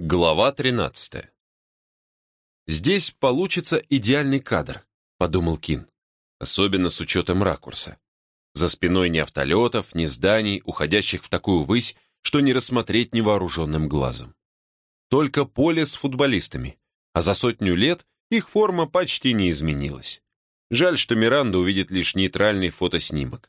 Глава 13. «Здесь получится идеальный кадр», — подумал Кин, особенно с учетом ракурса. За спиной ни автолетов, ни зданий, уходящих в такую высь, что не рассмотреть невооруженным глазом. Только поле с футболистами, а за сотню лет их форма почти не изменилась. Жаль, что Миранда увидит лишь нейтральный фотоснимок.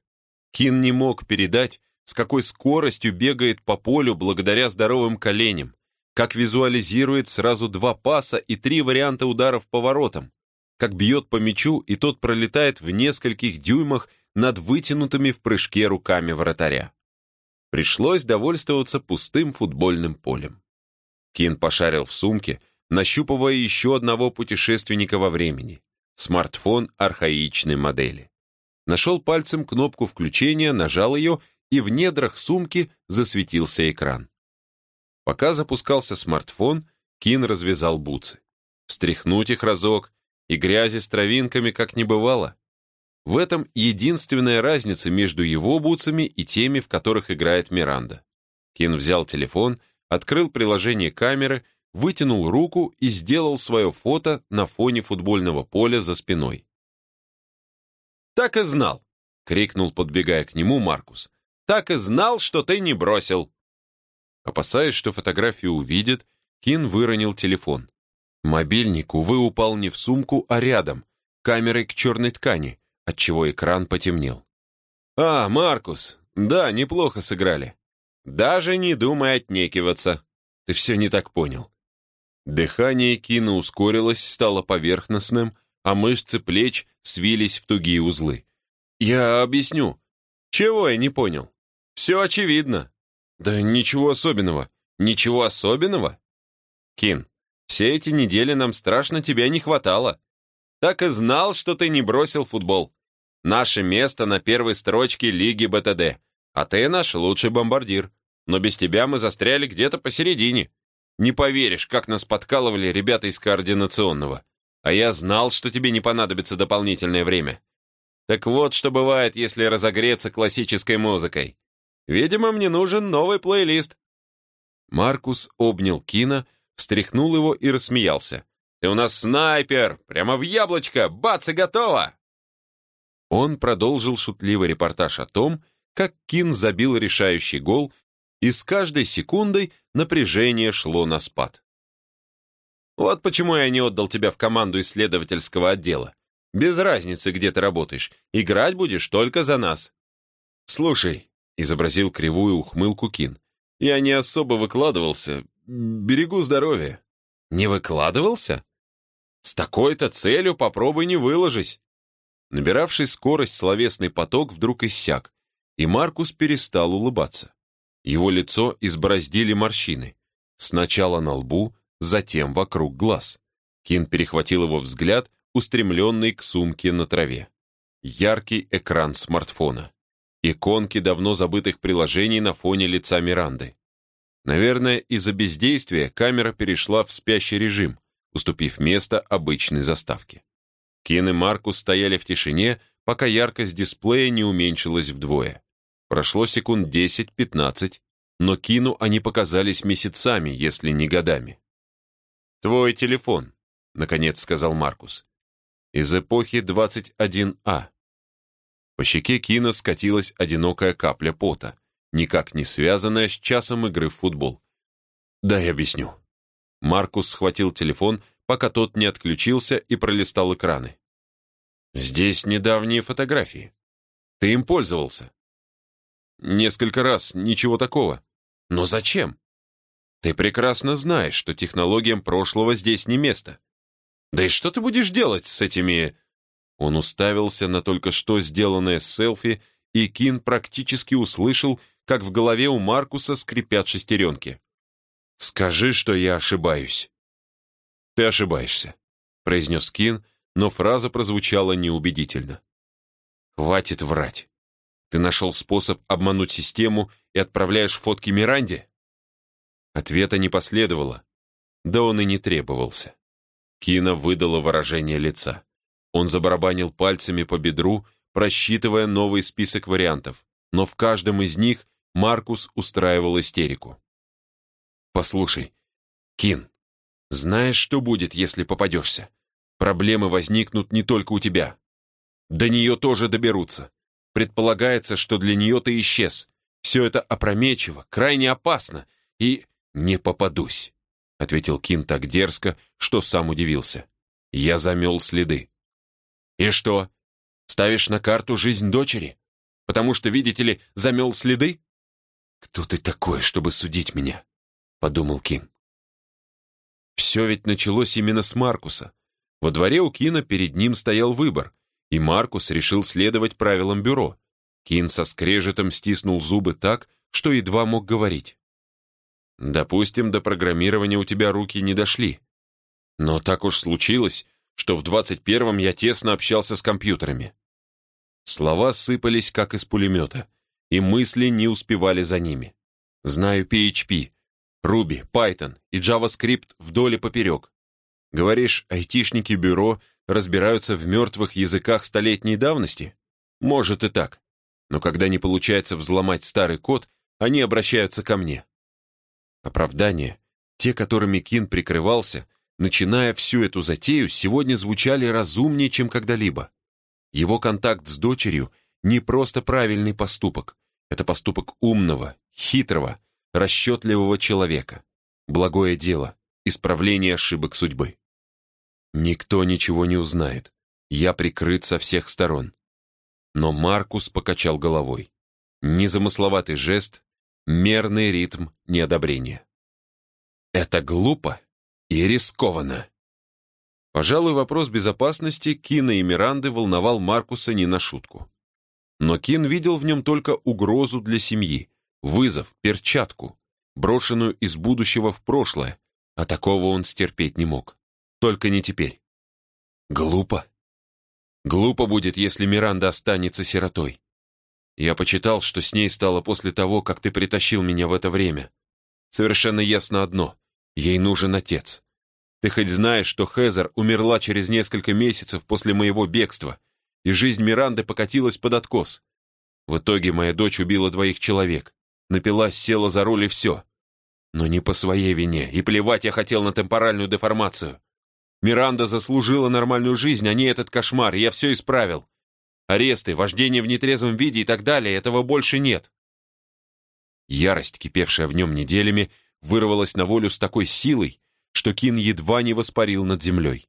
Кин не мог передать, с какой скоростью бегает по полю благодаря здоровым коленям, как визуализирует сразу два паса и три варианта ударов по воротам, как бьет по мячу, и тот пролетает в нескольких дюймах над вытянутыми в прыжке руками вратаря. Пришлось довольствоваться пустым футбольным полем. Кин пошарил в сумке, нащупывая еще одного путешественника во времени. Смартфон архаичной модели. Нашел пальцем кнопку включения, нажал ее, и в недрах сумки засветился экран. Пока запускался смартфон, Кин развязал бутсы. Встряхнуть их разок, и грязи с травинками как не бывало. В этом единственная разница между его бутсами и теми, в которых играет Миранда. Кин взял телефон, открыл приложение камеры, вытянул руку и сделал свое фото на фоне футбольного поля за спиной. «Так и знал!» — крикнул, подбегая к нему Маркус. «Так и знал, что ты не бросил!» Опасаясь, что фотографию увидят, Кин выронил телефон. Мобильник, увы, упал не в сумку, а рядом, камерой к черной ткани, отчего экран потемнел. «А, Маркус, да, неплохо сыграли. Даже не думай отнекиваться. Ты все не так понял». Дыхание Кина ускорилось, стало поверхностным, а мышцы плеч свились в тугие узлы. «Я объясню. Чего я не понял? Все очевидно. Да ничего особенного. Ничего особенного? Кин, все эти недели нам страшно тебя не хватало. Так и знал, что ты не бросил футбол. Наше место на первой строчке Лиги БТД, а ты наш лучший бомбардир. Но без тебя мы застряли где-то посередине. Не поверишь, как нас подкалывали ребята из координационного. А я знал, что тебе не понадобится дополнительное время. Так вот, что бывает, если разогреться классической музыкой. Видимо, мне нужен новый плейлист». Маркус обнял Кина, встряхнул его и рассмеялся. «Ты у нас снайпер! Прямо в яблочко! Бац, и готово!» Он продолжил шутливый репортаж о том, как Кин забил решающий гол, и с каждой секундой напряжение шло на спад. «Вот почему я не отдал тебя в команду исследовательского отдела. Без разницы, где ты работаешь. Играть будешь только за нас. Слушай, изобразил кривую ухмылку Кин. «Я не особо выкладывался. Берегу здоровье». «Не выкладывался?» «С такой-то целью попробуй не выложись». Набиравший скорость словесный поток вдруг иссяк, и Маркус перестал улыбаться. Его лицо избороздили морщины. Сначала на лбу, затем вокруг глаз. Кин перехватил его взгляд, устремленный к сумке на траве. Яркий экран смартфона. Иконки давно забытых приложений на фоне лица Миранды. Наверное, из-за бездействия камера перешла в спящий режим, уступив место обычной заставке. Кин и Маркус стояли в тишине, пока яркость дисплея не уменьшилась вдвое. Прошло секунд 10-15, но Кину они показались месяцами, если не годами. «Твой телефон», — наконец сказал Маркус. «Из эпохи 21А. По щеке Кина скатилась одинокая капля пота, никак не связанная с часом игры в футбол. «Дай объясню». Маркус схватил телефон, пока тот не отключился и пролистал экраны. «Здесь недавние фотографии. Ты им пользовался?» «Несколько раз, ничего такого. Но зачем? Ты прекрасно знаешь, что технологиям прошлого здесь не место. Да и что ты будешь делать с этими он уставился на только что сделанное селфи, и Кин практически услышал, как в голове у Маркуса скрипят шестеренки. «Скажи, что я ошибаюсь». «Ты ошибаешься», — произнес Кин, но фраза прозвучала неубедительно. «Хватит врать. Ты нашел способ обмануть систему и отправляешь фотки Миранде?» Ответа не последовало. Да он и не требовался. Кина выдала выражение лица. Он забарабанил пальцами по бедру, просчитывая новый список вариантов, но в каждом из них Маркус устраивал истерику. «Послушай, Кин, знаешь, что будет, если попадешься? Проблемы возникнут не только у тебя. До нее тоже доберутся. Предполагается, что для нее ты исчез. Все это опрометчиво, крайне опасно. И не попадусь, — ответил Кин так дерзко, что сам удивился. Я замел следы. И что, ставишь на карту жизнь дочери? Потому что, видите ли, замел следы? Кто ты такой, чтобы судить меня? — подумал Кин. Все ведь началось именно с Маркуса. Во дворе у Кина перед ним стоял выбор, и Маркус решил следовать правилам бюро. Кин со скрежетом стиснул зубы так, что едва мог говорить. «Допустим, до программирования у тебя руки не дошли. Но так уж случилось, что в 21-м я тесно общался с компьютерами». Слова сыпались, как из пулемета, и мысли не успевали за ними. «Знаю PHP, Ruby, Python и JavaScript вдоль и поперек. Говоришь, айтишники бюро разбираются в мертвых языках столетней давности? Может и так. Но когда не получается взломать старый код, они обращаются ко мне. Оправдания, те, которыми Кин прикрывался, начиная всю эту затею, сегодня звучали разумнее, чем когда-либо. Его контакт с дочерью не просто правильный поступок. Это поступок умного, хитрого, расчетливого человека. Благое дело, исправление ошибок судьбы. Никто ничего не узнает. Я прикрыт со всех сторон. Но Маркус покачал головой. Незамысловатый жест, мерный ритм неодобрения. Это глупо и рискованно. Пожалуй, вопрос безопасности Кина и Миранды волновал Маркуса не на шутку. Но Кин видел в нем только угрозу для семьи, вызов, перчатку, брошенную из будущего в прошлое, а такого он стерпеть не мог. Только не теперь. Глупо. Глупо будет, если Миранда останется сиротой. Я почитал, что с ней стало после того, как ты притащил меня в это время. Совершенно ясно одно. Ей нужен отец. Ты хоть знаешь, что Хезер умерла через несколько месяцев после моего бегства, и жизнь Миранды покатилась под откос. В итоге моя дочь убила двоих человек напилась, села за руль и все. Но не по своей вине, и плевать я хотел на темпоральную деформацию. Миранда заслужила нормальную жизнь, а не этот кошмар, я все исправил. Аресты, вождение в нетрезвом виде и так далее, этого больше нет. Ярость, кипевшая в нем неделями, вырвалась на волю с такой силой, что Кин едва не воспарил над землей.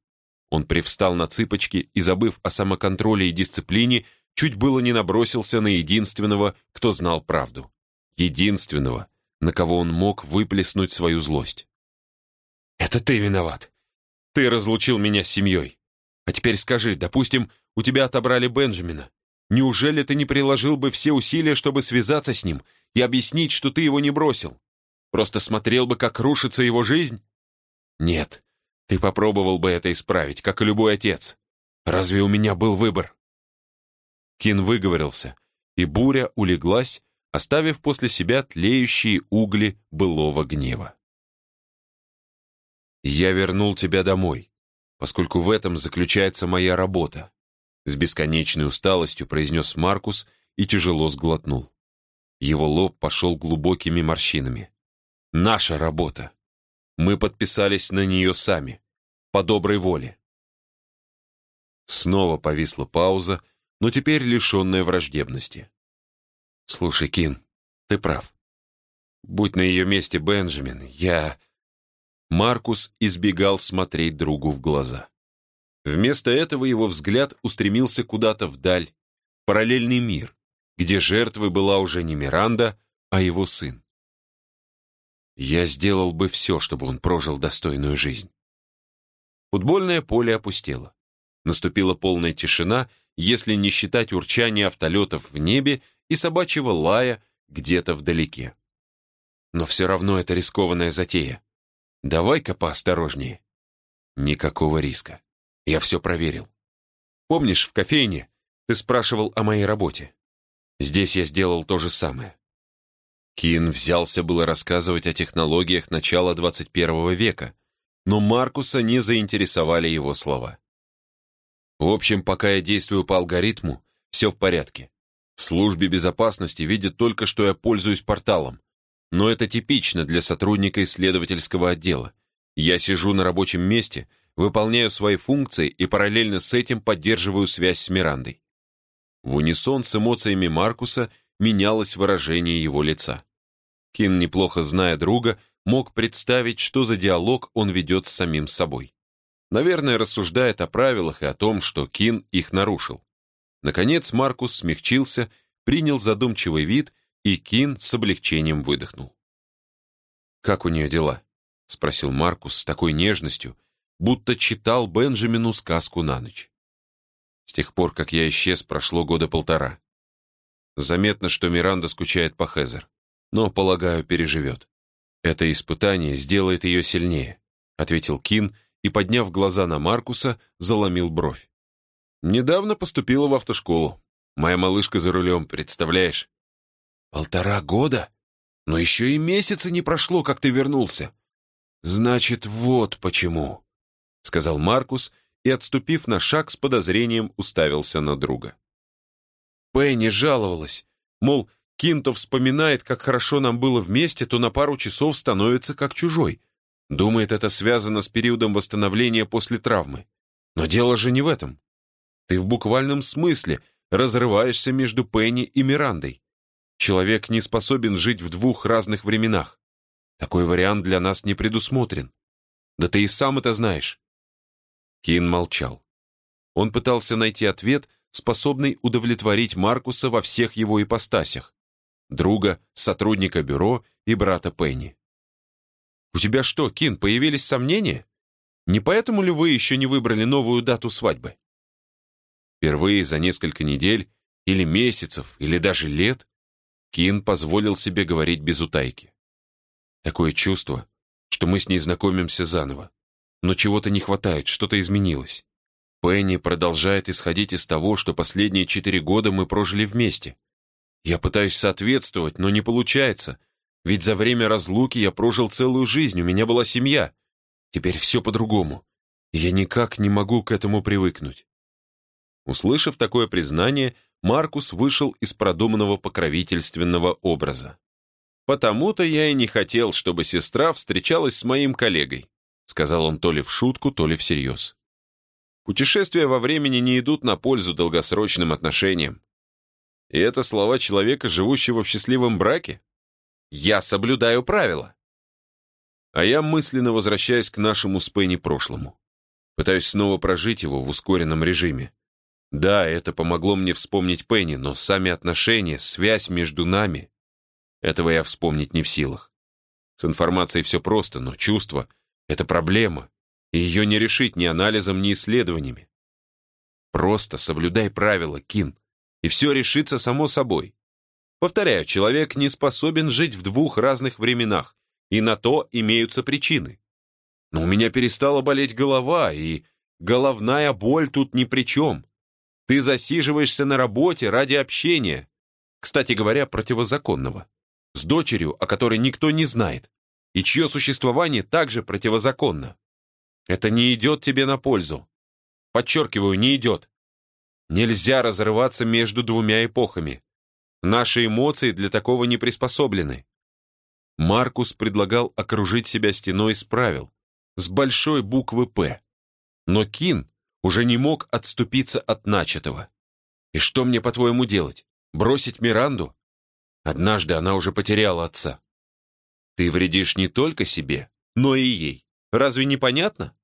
Он привстал на цыпочки и, забыв о самоконтроле и дисциплине, чуть было не набросился на единственного, кто знал правду единственного, на кого он мог выплеснуть свою злость. «Это ты виноват. Ты разлучил меня с семьей. А теперь скажи, допустим, у тебя отобрали Бенджамина. Неужели ты не приложил бы все усилия, чтобы связаться с ним и объяснить, что ты его не бросил? Просто смотрел бы, как рушится его жизнь? Нет, ты попробовал бы это исправить, как и любой отец. Разве у меня был выбор?» Кин выговорился, и буря улеглась, оставив после себя тлеющие угли былого гнева. «Я вернул тебя домой, поскольку в этом заключается моя работа», с бесконечной усталостью произнес Маркус и тяжело сглотнул. Его лоб пошел глубокими морщинами. «Наша работа. Мы подписались на нее сами, по доброй воле». Снова повисла пауза, но теперь лишенная враждебности. «Слушай, Кин, ты прав. Будь на ее месте Бенджамин, я...» Маркус избегал смотреть другу в глаза. Вместо этого его взгляд устремился куда-то вдаль, параллельный мир, где жертвой была уже не Миранда, а его сын. Я сделал бы все, чтобы он прожил достойную жизнь. Футбольное поле опустело. Наступила полная тишина, если не считать урчания автолетов в небе и собачьего лая где-то вдалеке. Но все равно это рискованная затея. Давай-ка поосторожнее. Никакого риска. Я все проверил. Помнишь, в кофейне ты спрашивал о моей работе? Здесь я сделал то же самое. Кин взялся было рассказывать о технологиях начала 21 века, но Маркуса не заинтересовали его слова. В общем, пока я действую по алгоритму, все в порядке. В службе безопасности видят только, что я пользуюсь порталом. Но это типично для сотрудника исследовательского отдела. Я сижу на рабочем месте, выполняю свои функции и параллельно с этим поддерживаю связь с Мирандой. В унисон с эмоциями Маркуса менялось выражение его лица. Кин, неплохо зная друга, мог представить, что за диалог он ведет с самим собой. Наверное, рассуждает о правилах и о том, что Кин их нарушил. Наконец Маркус смягчился, принял задумчивый вид, и Кин с облегчением выдохнул. «Как у нее дела?» — спросил Маркус с такой нежностью, будто читал Бенджамину сказку на ночь. С тех пор, как я исчез, прошло года полтора. Заметно, что Миранда скучает по Хезер, но, полагаю, переживет. Это испытание сделает ее сильнее, ответил Кин и, подняв глаза на Маркуса, заломил бровь. Недавно поступила в автошколу. Моя малышка за рулем, представляешь? Полтора года? Но еще и месяца не прошло, как ты вернулся. Значит, вот почему, сказал Маркус и, отступив на шаг с подозрением, уставился на друга. Пенни жаловалась, мол, Кинто вспоминает, как хорошо нам было вместе, то на пару часов становится как чужой. Думает, это связано с периодом восстановления после травмы. Но дело же не в этом. Ты в буквальном смысле разрываешься между Пенни и Мирандой. Человек не способен жить в двух разных временах. Такой вариант для нас не предусмотрен. Да ты и сам это знаешь». Кин молчал. Он пытался найти ответ, способный удовлетворить Маркуса во всех его ипостасях. Друга, сотрудника бюро и брата Пенни. «У тебя что, Кин, появились сомнения? Не поэтому ли вы еще не выбрали новую дату свадьбы?» Впервые за несколько недель, или месяцев, или даже лет, Кин позволил себе говорить без утайки. Такое чувство, что мы с ней знакомимся заново. Но чего-то не хватает, что-то изменилось. Пенни продолжает исходить из того, что последние четыре года мы прожили вместе. Я пытаюсь соответствовать, но не получается. Ведь за время разлуки я прожил целую жизнь, у меня была семья. Теперь все по-другому. Я никак не могу к этому привыкнуть. Услышав такое признание, Маркус вышел из продуманного покровительственного образа. «Потому-то я и не хотел, чтобы сестра встречалась с моим коллегой», сказал он то ли в шутку, то ли всерьез. «Путешествия во времени не идут на пользу долгосрочным отношениям. И это слова человека, живущего в счастливом браке? Я соблюдаю правила. А я мысленно возвращаюсь к нашему с Пенни прошлому. Пытаюсь снова прожить его в ускоренном режиме. Да, это помогло мне вспомнить Пенни, но сами отношения, связь между нами... Этого я вспомнить не в силах. С информацией все просто, но чувство — это проблема, ее не решить ни анализом, ни исследованиями. Просто соблюдай правила, Кин, и все решится само собой. Повторяю, человек не способен жить в двух разных временах, и на то имеются причины. Но у меня перестала болеть голова, и головная боль тут ни при чем. Ты засиживаешься на работе ради общения, кстати говоря, противозаконного, с дочерью, о которой никто не знает, и чье существование также противозаконно. Это не идет тебе на пользу. Подчеркиваю, не идет. Нельзя разрываться между двумя эпохами. Наши эмоции для такого не приспособлены. Маркус предлагал окружить себя стеной из правил, с большой буквы «П». Но Кин уже не мог отступиться от начатого. И что мне, по-твоему, делать? Бросить Миранду? Однажды она уже потеряла отца. Ты вредишь не только себе, но и ей. Разве не понятно?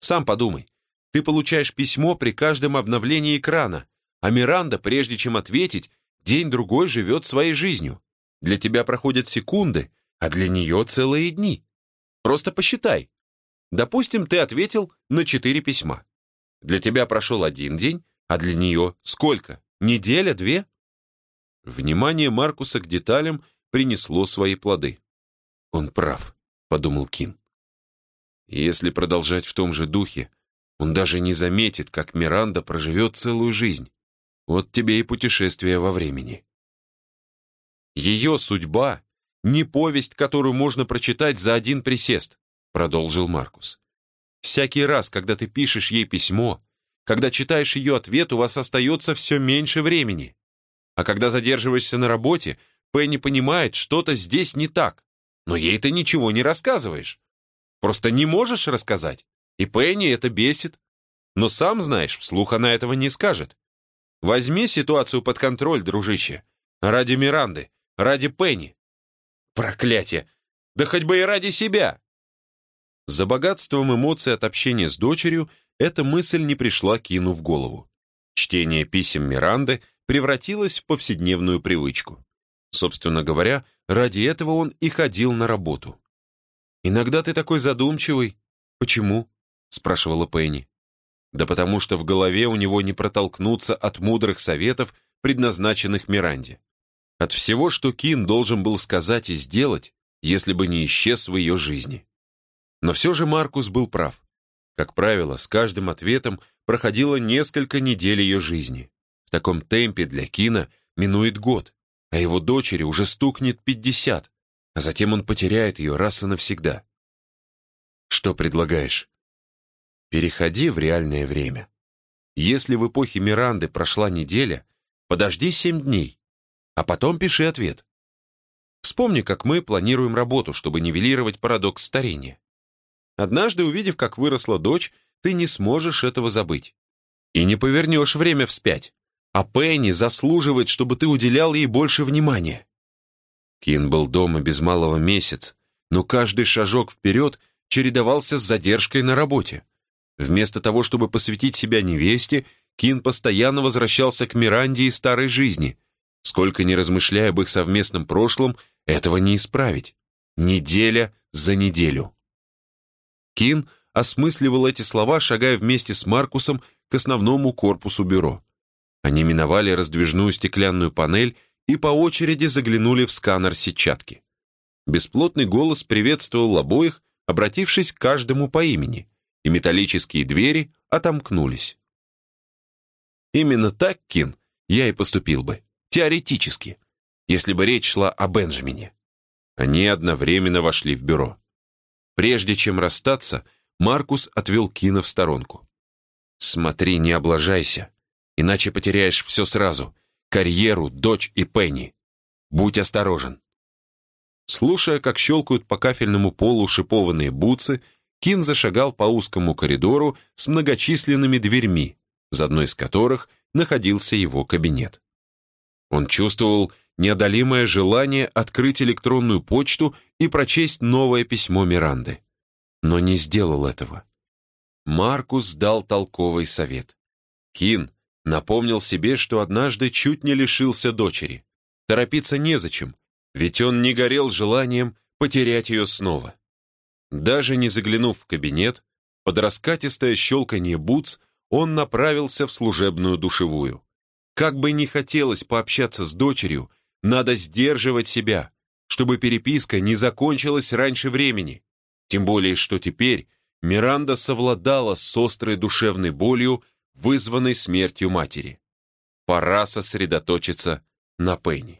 Сам подумай. Ты получаешь письмо при каждом обновлении экрана, а Миранда, прежде чем ответить, день-другой живет своей жизнью. Для тебя проходят секунды, а для нее целые дни. Просто посчитай. Допустим, ты ответил на четыре письма. Для тебя прошел один день, а для нее сколько? Неделя, две? Внимание Маркуса к деталям принесло свои плоды. «Он прав», — подумал Кин. «Если продолжать в том же духе, он даже не заметит, как Миранда проживет целую жизнь. Вот тебе и путешествие во времени». «Ее судьба — не повесть, которую можно прочитать за один присест», — продолжил Маркус. Всякий раз, когда ты пишешь ей письмо, когда читаешь ее ответ, у вас остается все меньше времени. А когда задерживаешься на работе, Пенни понимает, что-то здесь не так, но ей ты ничего не рассказываешь. Просто не можешь рассказать. И Пенни это бесит. Но сам знаешь, вслух она этого не скажет. Возьми ситуацию под контроль, дружище. Ради Миранды, ради Пенни. Проклятие! Да хоть бы и ради себя!» За богатством эмоций от общения с дочерью эта мысль не пришла Кину в голову. Чтение писем Миранды превратилось в повседневную привычку. Собственно говоря, ради этого он и ходил на работу. «Иногда ты такой задумчивый. Почему?» — спрашивала Пенни. «Да потому что в голове у него не протолкнуться от мудрых советов, предназначенных Миранде. От всего, что Кин должен был сказать и сделать, если бы не исчез в ее жизни. Но все же Маркус был прав. Как правило, с каждым ответом проходило несколько недель ее жизни. В таком темпе для Кина минует год, а его дочери уже стукнет пятьдесят, а затем он потеряет ее раз и навсегда. Что предлагаешь? Переходи в реальное время. Если в эпохе Миранды прошла неделя, подожди семь дней, а потом пиши ответ. Вспомни, как мы планируем работу, чтобы нивелировать парадокс старения. Однажды, увидев, как выросла дочь, ты не сможешь этого забыть. И не повернешь время вспять. А Пенни заслуживает, чтобы ты уделял ей больше внимания. Кин был дома без малого месяц, но каждый шажок вперед чередовался с задержкой на работе. Вместо того, чтобы посвятить себя невесте, Кин постоянно возвращался к Миранде и старой жизни. Сколько ни размышляя об их совместном прошлом, этого не исправить. Неделя за неделю. Кин осмысливал эти слова, шагая вместе с Маркусом к основному корпусу бюро. Они миновали раздвижную стеклянную панель и по очереди заглянули в сканер сетчатки. Бесплотный голос приветствовал обоих, обратившись к каждому по имени, и металлические двери отомкнулись. Именно так, Кин, я и поступил бы, теоретически, если бы речь шла о Бенджамине. Они одновременно вошли в бюро. Прежде чем расстаться, Маркус отвел Кина в сторонку. «Смотри, не облажайся, иначе потеряешь все сразу. Карьеру, дочь и Пенни. Будь осторожен». Слушая, как щелкают по кафельному полу шипованные бутсы, Кин зашагал по узкому коридору с многочисленными дверьми, за одной из которых находился его кабинет. Он чувствовал неодолимое желание открыть электронную почту и прочесть новое письмо Миранды. Но не сделал этого. Маркус дал толковый совет. Кин напомнил себе, что однажды чуть не лишился дочери. Торопиться незачем, ведь он не горел желанием потерять ее снова. Даже не заглянув в кабинет, под раскатистое щелканье бутс он направился в служебную душевую. Как бы ни хотелось пообщаться с дочерью, надо сдерживать себя, чтобы переписка не закончилась раньше времени. Тем более, что теперь Миранда совладала с острой душевной болью, вызванной смертью матери. Пора сосредоточиться на Пенни.